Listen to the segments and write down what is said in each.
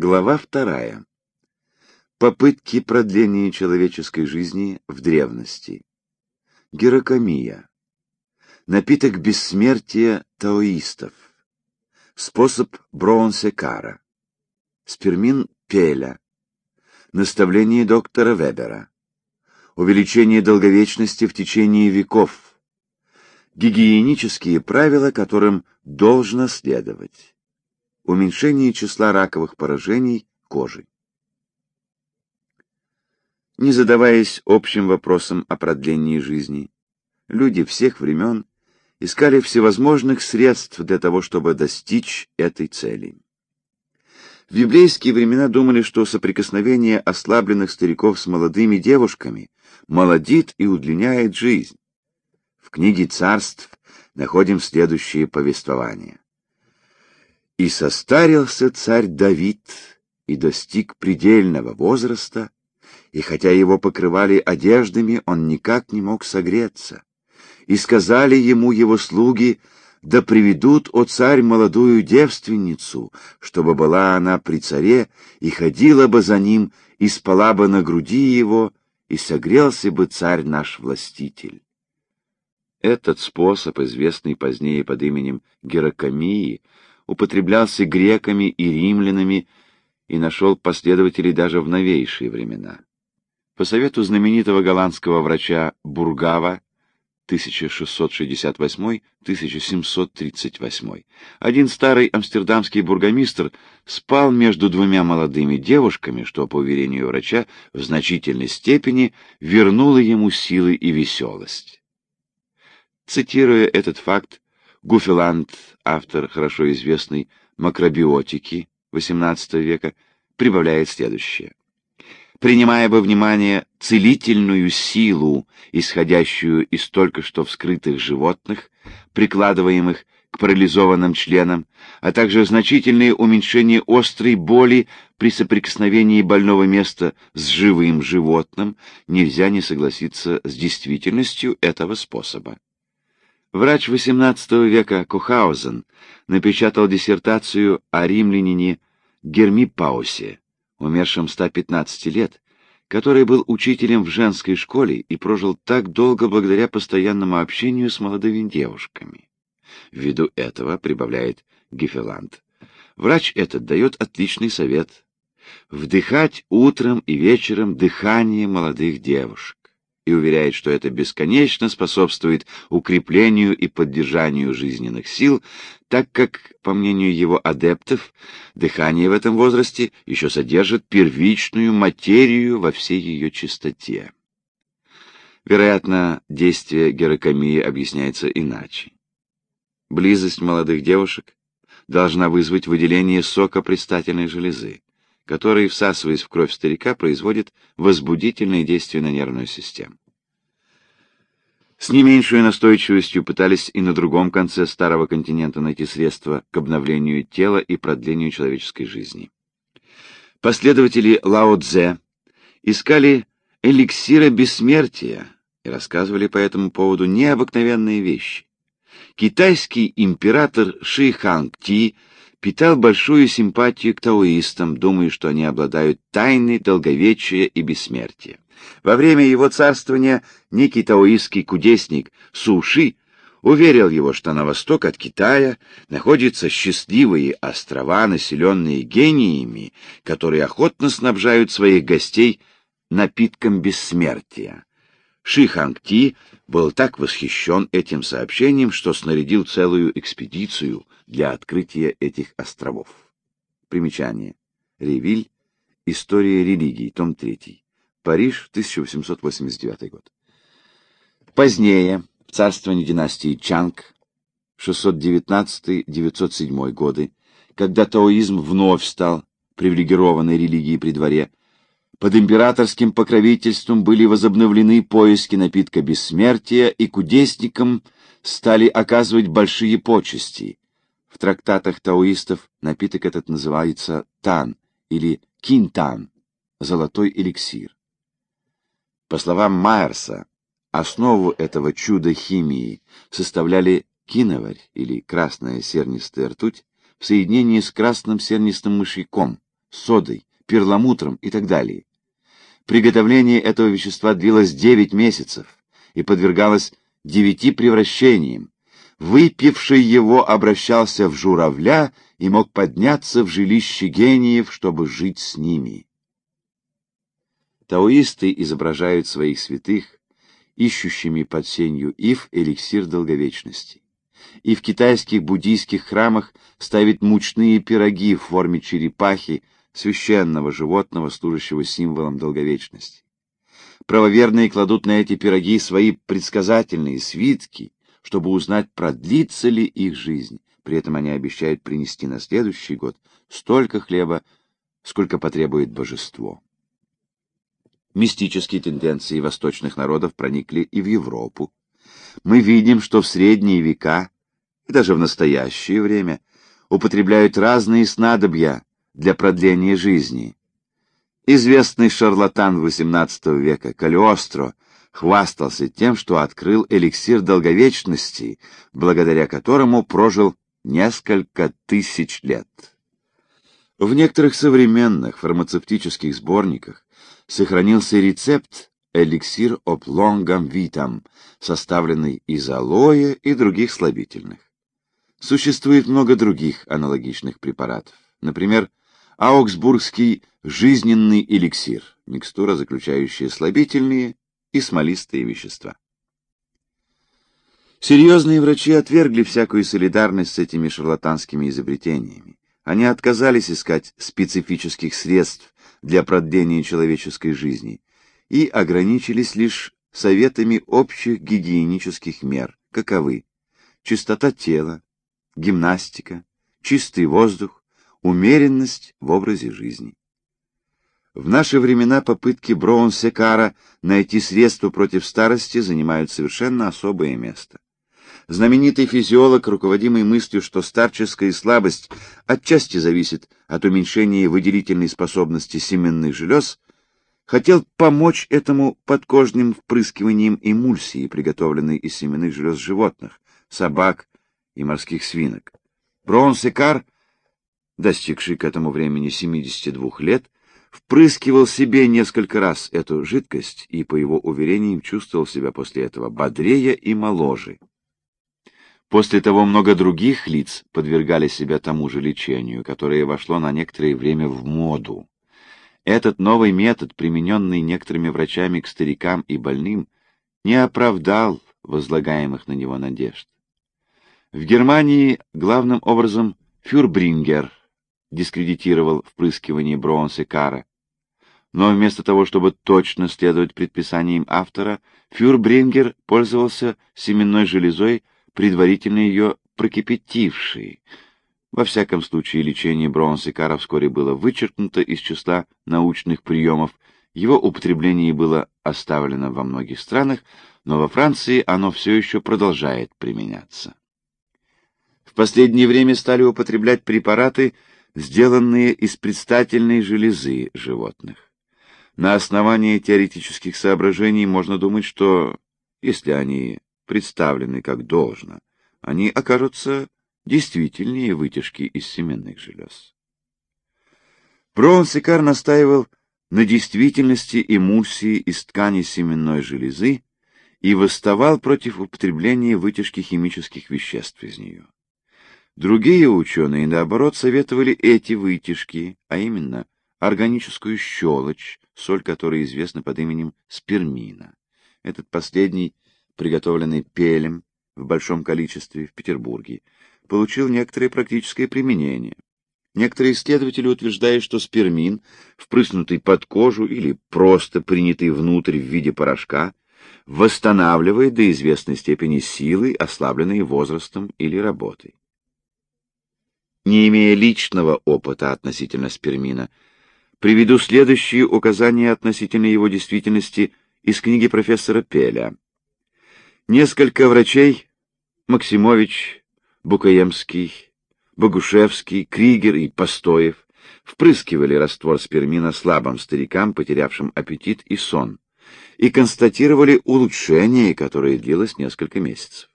Глава вторая. Попытки продления человеческой жизни в древности. Герокомия. Напиток бессмертия таоистов. Способ Броунсекара. Спермин Пеля. Наставление доктора Вебера. Увеличение долговечности в течение веков. Гигиенические правила, которым должно следовать уменьшение числа раковых поражений кожи. Не задаваясь общим вопросом о продлении жизни, люди всех времен искали всевозможных средств для того, чтобы достичь этой цели. В библейские времена думали, что соприкосновение ослабленных стариков с молодыми девушками молодит и удлиняет жизнь. В книге царств находим следующее повествование. И состарился царь Давид и достиг предельного возраста, и хотя его покрывали одеждами, он никак не мог согреться. И сказали ему его слуги, да приведут, о царь, молодую девственницу, чтобы была она при царе, и ходила бы за ним, и спала бы на груди его, и согрелся бы царь наш властитель. Этот способ, известный позднее под именем Геракомии, употреблялся греками и римлянами и нашел последователей даже в новейшие времена. По совету знаменитого голландского врача Бургава 1668-1738, один старый амстердамский бургомистр спал между двумя молодыми девушками, что, по уверению врача, в значительной степени вернуло ему силы и веселость. Цитируя этот факт, Гуфеланд, автор хорошо известной макробиотики XVIII века, прибавляет следующее. Принимая во внимание целительную силу, исходящую из только что вскрытых животных, прикладываемых к парализованным членам, а также значительное уменьшение острой боли при соприкосновении больного места с живым животным, нельзя не согласиться с действительностью этого способа. Врач XVIII века Кухаузен напечатал диссертацию о римлянине Гермипаусе, умершем 115 лет, который был учителем в женской школе и прожил так долго благодаря постоянному общению с молодыми девушками. Ввиду этого, прибавляет Гефеланд, врач этот дает отличный совет — вдыхать утром и вечером дыхание молодых девушек и уверяет, что это бесконечно способствует укреплению и поддержанию жизненных сил, так как, по мнению его адептов, дыхание в этом возрасте еще содержит первичную материю во всей ее чистоте. Вероятно, действие герокомии объясняется иначе. Близость молодых девушек должна вызвать выделение сока предстательной железы который, всасываясь в кровь старика, производит возбудительное действие на нервную систему. С не меньшей настойчивостью пытались и на другом конце старого континента найти средства к обновлению тела и продлению человеческой жизни. Последователи Лао Цзэ искали эликсира бессмертия и рассказывали по этому поводу необыкновенные вещи. Китайский император Ши Ханг Ти питал большую симпатию к таоистам, думая, что они обладают тайной долговечия и бессмертия. Во время его царствования некий таоистский кудесник Суши уверил его, что на восток от Китая находятся счастливые острова, населенные гениями, которые охотно снабжают своих гостей напитком бессмертия. Ши Хангти был так восхищен этим сообщением, что снарядил целую экспедицию для открытия этих островов. Примечание. Ревиль. История религии. Том 3. Париж, 1889 год. Позднее, в царствовании династии Чанг, 619-907 годы, когда таоизм вновь стал привилегированной религией при дворе, под императорским покровительством были возобновлены поиски напитка бессмертия, и кудесникам стали оказывать большие почести. В трактатах таоистов напиток этот называется тан или кинтан, золотой эликсир. По словам Майерса, основу этого чуда химии составляли киноварь или красная сернистая ртуть в соединении с красным сернистым мышьяком, содой, перламутром и так далее. Приготовление этого вещества длилось 9 месяцев и подвергалось девяти превращениям. Выпивший его обращался в журавля и мог подняться в жилище гениев, чтобы жить с ними. Таоисты изображают своих святых, ищущими под сенью ив эликсир долговечности. И в китайских буддийских храмах ставят мучные пироги в форме черепахи, священного животного, служащего символом долговечности. Правоверные кладут на эти пироги свои предсказательные свитки, чтобы узнать, продлится ли их жизнь. При этом они обещают принести на следующий год столько хлеба, сколько потребует божество. Мистические тенденции восточных народов проникли и в Европу. Мы видим, что в средние века и даже в настоящее время употребляют разные снадобья для продления жизни. Известный шарлатан XVIII века Калиостро хвастался тем, что открыл эликсир долговечности, благодаря которому прожил несколько тысяч лет. В некоторых современных фармацевтических сборниках сохранился рецепт эликсир об лонгам витам, составленный из алоэ и других слабительных. Существует много других аналогичных препаратов. Например, Аугсбургский жизненный эликсир, микстура, заключающая слабительные и смолистые вещества. Серьезные врачи отвергли всякую солидарность с этими шарлатанскими изобретениями. Они отказались искать специфических средств для продления человеческой жизни и ограничились лишь советами общих гигиенических мер, каковы чистота тела, гимнастика, чистый воздух, умеренность в образе жизни. В наши времена попытки Броун-Секара найти средства против старости занимают совершенно особое место. Знаменитый физиолог, руководимый мыслью, что старческая слабость отчасти зависит от уменьшения выделительной способности семенных желез, хотел помочь этому подкожным впрыскиванием эмульсии, приготовленной из семенных желез животных, собак и морских свинок. Броун-Секар — достигший к этому времени 72 лет, впрыскивал себе несколько раз эту жидкость и, по его уверениям, чувствовал себя после этого бодрее и моложе. После того много других лиц подвергали себя тому же лечению, которое вошло на некоторое время в моду. Этот новый метод, примененный некоторыми врачами к старикам и больным, не оправдал возлагаемых на него надежд. В Германии главным образом Фюрбрингер дискредитировал впрыскивание Броунс и Кара. Но вместо того, чтобы точно следовать предписаниям автора, Фюрбрингер пользовался семенной железой, предварительно ее прокипятившей. Во всяком случае, лечение Броунс и Кара вскоре было вычеркнуто из числа научных приемов, его употребление было оставлено во многих странах, но во Франции оно все еще продолжает применяться. В последнее время стали употреблять препараты, сделанные из предстательной железы животных. На основании теоретических соображений можно думать, что, если они представлены как должно, они окажутся действительнее вытяжки из семенных желез. Броунсикар настаивал на действительности эмульсии из ткани семенной железы и восставал против употребления вытяжки химических веществ из нее. Другие ученые, наоборот, советовали эти вытяжки, а именно органическую щелочь, соль которой известна под именем спермина. Этот последний, приготовленный пелем в большом количестве в Петербурге, получил некоторое практическое применение. Некоторые исследователи утверждают, что спермин, впрыснутый под кожу или просто принятый внутрь в виде порошка, восстанавливает до известной степени силы, ослабленные возрастом или работой не имея личного опыта относительно спермина, приведу следующие указания относительно его действительности из книги профессора Пеля. Несколько врачей — Максимович, Букаемский, Богушевский, Кригер и Постоев — впрыскивали раствор спермина слабым старикам, потерявшим аппетит и сон, и констатировали улучшение, которое длилось несколько месяцев.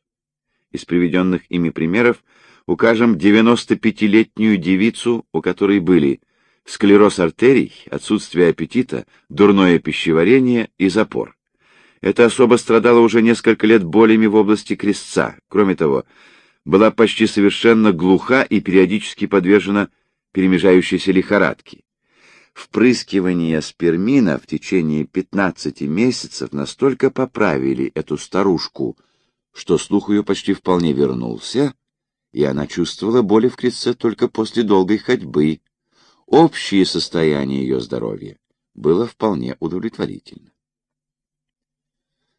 Из приведенных ими примеров укажем 95-летнюю девицу, у которой были склероз артерий, отсутствие аппетита, дурное пищеварение и запор. Это особо страдало уже несколько лет болями в области крестца. Кроме того, была почти совершенно глуха и периодически подвержена перемежающейся лихорадке. Впрыскивания спермина в течение 15 месяцев настолько поправили эту старушку, что слух ее почти вполне вернулся, и она чувствовала боли в крестце только после долгой ходьбы. Общее состояние ее здоровья было вполне удовлетворительно.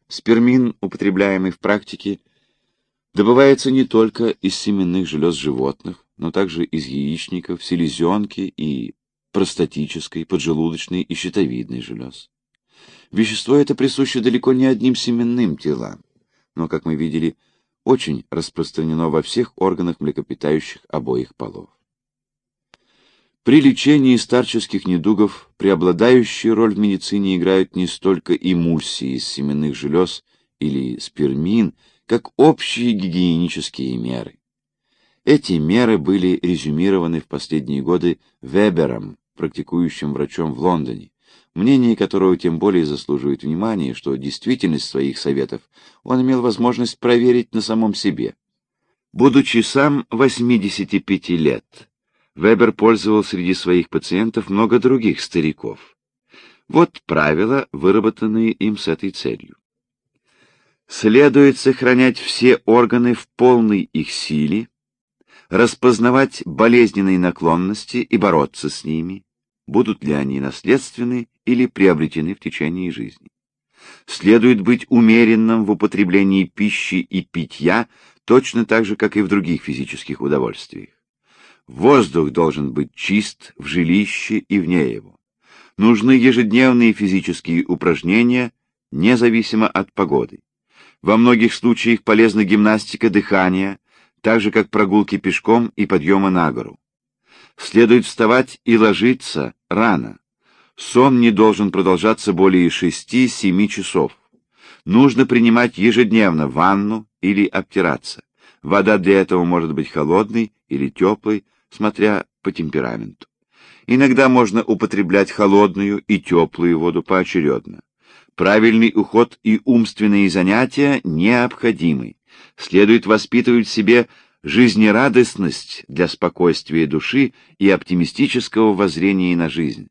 Спермин, употребляемый в практике, добывается не только из семенных желез животных, но также из яичников, селезенки и простатической, поджелудочной и щитовидной желез. Вещество это присуще далеко не одним семенным телам, но, как мы видели, очень распространено во всех органах млекопитающих обоих полов. При лечении старческих недугов преобладающую роль в медицине играют не столько эмульсии из семенных желез или спермин, как общие гигиенические меры. Эти меры были резюмированы в последние годы Вебером, практикующим врачом в Лондоне, мнение которого тем более заслуживает внимания, что действительность своих советов он имел возможность проверить на самом себе. Будучи сам 85 лет, Вебер пользовал среди своих пациентов много других стариков. Вот правила, выработанные им с этой целью. Следует сохранять все органы в полной их силе, распознавать болезненные наклонности и бороться с ними, будут ли они наследственны или приобретены в течение жизни. Следует быть умеренным в употреблении пищи и питья, точно так же, как и в других физических удовольствиях. Воздух должен быть чист в жилище и вне его. Нужны ежедневные физические упражнения, независимо от погоды. Во многих случаях полезна гимнастика дыхания, так же как прогулки пешком и подъемы на гору. Следует вставать и ложиться рано. Сон не должен продолжаться более 6-7 часов. Нужно принимать ежедневно ванну или обтираться. Вода для этого может быть холодной или теплой, смотря по темпераменту. Иногда можно употреблять холодную и теплую воду поочередно. Правильный уход и умственные занятия необходимы. Следует воспитывать в себе жизнерадостность для спокойствия души и оптимистического воззрения на жизнь.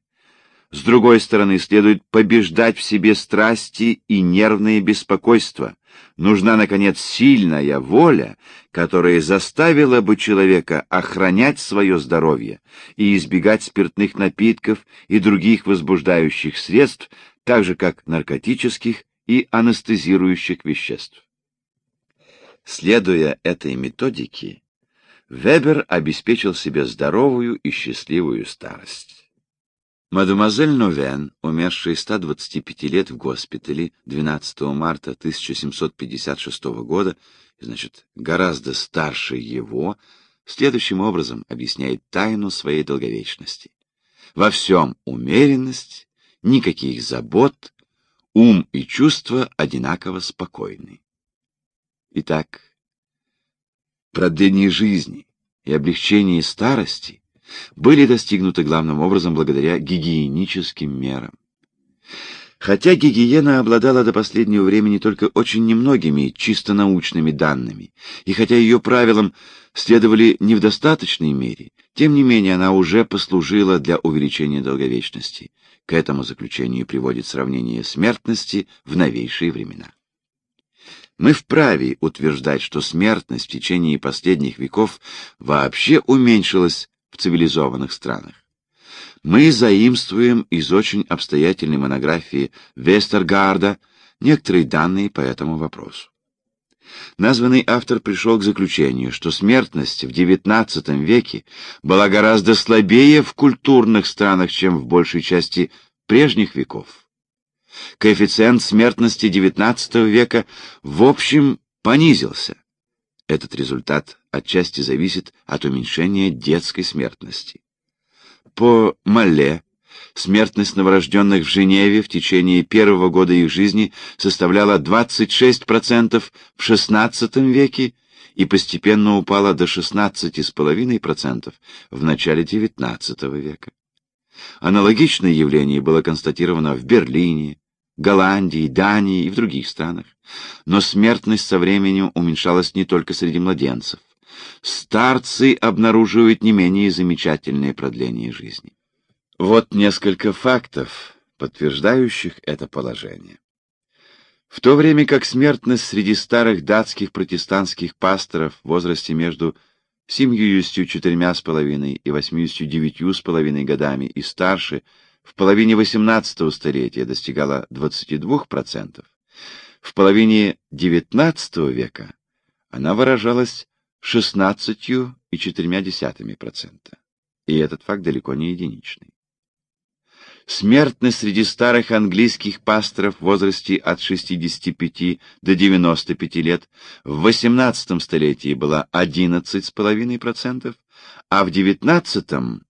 С другой стороны, следует побеждать в себе страсти и нервные беспокойства. Нужна, наконец, сильная воля, которая заставила бы человека охранять свое здоровье и избегать спиртных напитков и других возбуждающих средств, так же как наркотических и анестезирующих веществ. Следуя этой методике, Вебер обеспечил себе здоровую и счастливую старость. Мадемуазель Новен, умершая 125 лет в госпитале 12 марта 1756 года, значит, гораздо старше его, следующим образом объясняет тайну своей долговечности. Во всем умеренность, никаких забот, ум и чувства одинаково спокойны. Итак, продление жизни и облегчение старости были достигнуты главным образом благодаря гигиеническим мерам. Хотя гигиена обладала до последнего времени только очень немногими чисто научными данными, и хотя ее правилам следовали не в достаточной мере, тем не менее она уже послужила для увеличения долговечности. К этому заключению приводит сравнение смертности в новейшие времена. Мы вправе утверждать, что смертность в течение последних веков вообще уменьшилась в цивилизованных странах. Мы заимствуем из очень обстоятельной монографии Вестергарда некоторые данные по этому вопросу. Названный автор пришел к заключению, что смертность в XIX веке была гораздо слабее в культурных странах, чем в большей части прежних веков. Коэффициент смертности XIX века в общем понизился, этот результат отчасти зависит от уменьшения детской смертности. По Малле смертность новорожденных в Женеве в течение первого года их жизни составляла 26% в XVI веке и постепенно упала до 16,5% в начале XIX века. Аналогичное явление было констатировано в Берлине, Голландии, Дании и в других странах. Но смертность со временем уменьшалась не только среди младенцев. Старцы обнаруживают не менее замечательное продление жизни. Вот несколько фактов, подтверждающих это положение. В то время как смертность среди старых датских протестантских пасторов в возрасте между семьюстью четырьмя с половиной и восьмьюстью девятью с половиной годами и старше в половине XVIII столетия достигала 22%, в половине XIX века она выражалась 16,4%. И этот факт далеко не единичный. Смертность среди старых английских пасторов в возрасте от 65 до 95 лет в XVIII столетии была 11,5%, а в XIX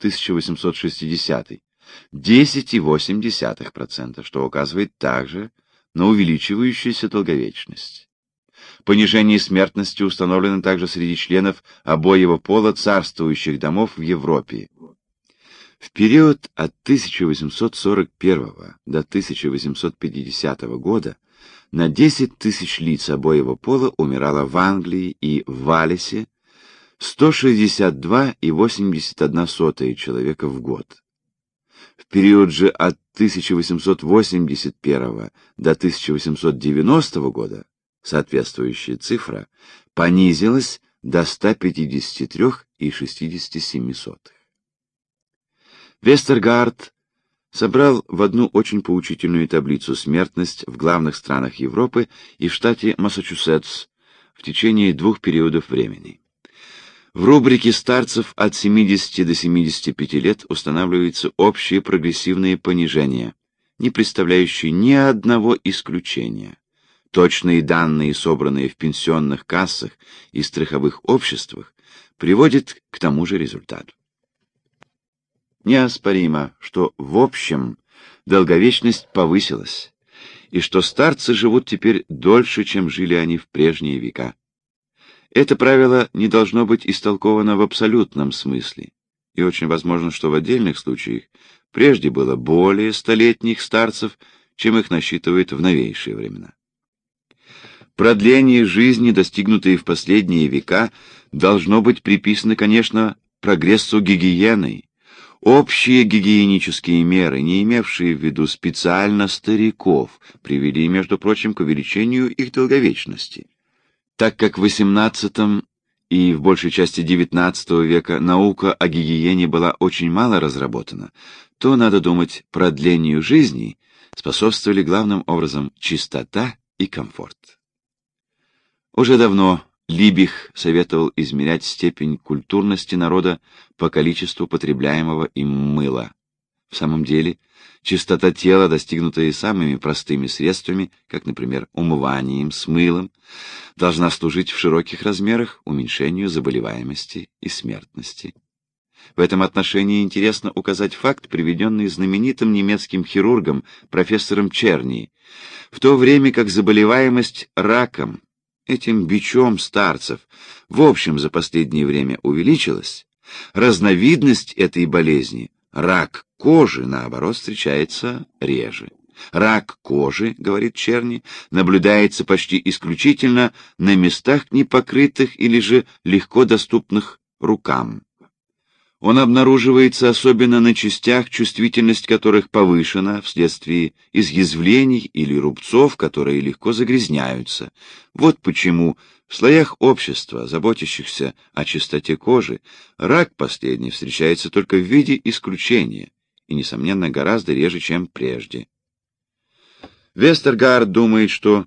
1800-1860 10,8%, что указывает также на увеличивающуюся долговечность. Понижение смертности установлено также среди членов обоего пола царствующих домов в Европе. В период от 1841 до 1850 года на 10 тысяч лиц обоего пола умирало в Англии и в Валесе 162,81 человека в год. В период же от 1881 до 1890 года соответствующая цифра понизилась до 153,67. Вестергард собрал в одну очень поучительную таблицу смертность в главных странах Европы и в штате Массачусетс в течение двух периодов времени. В рубрике старцев от 70 до 75 лет устанавливаются общие прогрессивные понижения, не представляющие ни одного исключения. Точные данные, собранные в пенсионных кассах и страховых обществах, приводят к тому же результату. Неоспоримо, что в общем долговечность повысилась, и что старцы живут теперь дольше, чем жили они в прежние века. Это правило не должно быть истолковано в абсолютном смысле, и очень возможно, что в отдельных случаях прежде было более столетних старцев, чем их насчитывают в новейшие времена. Продление жизни, достигнутое в последние века, должно быть приписано, конечно, прогрессу гигиены, Общие гигиенические меры, не имевшие в виду специально стариков, привели, между прочим, к увеличению их долговечности. Так как в XVIII и в большей части XIX века наука о гигиене была очень мало разработана, то, надо думать, продлению жизни способствовали главным образом чистота и комфорт. Уже давно Либих советовал измерять степень культурности народа по количеству потребляемого им мыла. В самом деле, чистота тела, достигнутая самыми простыми средствами, как, например, умыванием с мылом, должна служить в широких размерах уменьшению заболеваемости и смертности. В этом отношении интересно указать факт, приведенный знаменитым немецким хирургом профессором Черни, в то время как заболеваемость раком этим бичом старцев в общем за последнее время увеличилась, разновидность этой болезни, рак кожи, наоборот, встречается реже. Рак кожи, говорит Черни, наблюдается почти исключительно на местах непокрытых или же легко доступных рукам. Он обнаруживается особенно на частях, чувствительность которых повышена вследствие изъязвлений или рубцов, которые легко загрязняются. Вот почему в слоях общества, заботящихся о чистоте кожи, рак последний встречается только в виде исключения и, несомненно, гораздо реже, чем прежде. Вестергард думает, что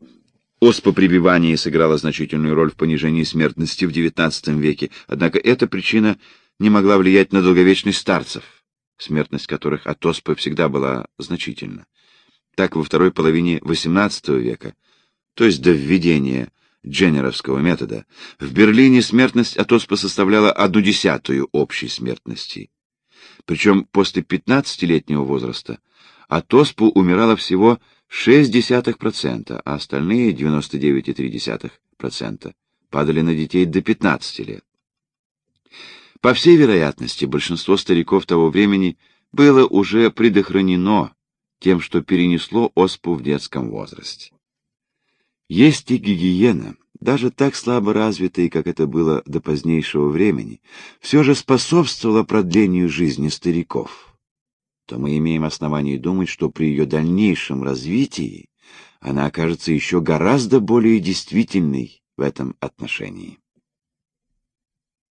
оспопрививание сыграло значительную роль в понижении смертности в XIX веке, однако эта причина не могла влиять на долговечность старцев, смертность которых от оспы всегда была значительна. Так во второй половине XVIII века, то есть до введения дженнеровского метода, в Берлине смертность от оспы составляла одну десятую общей смертности. Причем после 15-летнего возраста от оспы умирало всего 0,6%, а остальные 99,3% падали на детей до 15 лет. По всей вероятности, большинство стариков того времени было уже предохранено тем, что перенесло оспу в детском возрасте. Есть и гигиена, даже так слабо развитая, как это было до позднейшего времени, все же способствовала продлению жизни стариков. То мы имеем основание думать, что при ее дальнейшем развитии она окажется еще гораздо более действительной в этом отношении.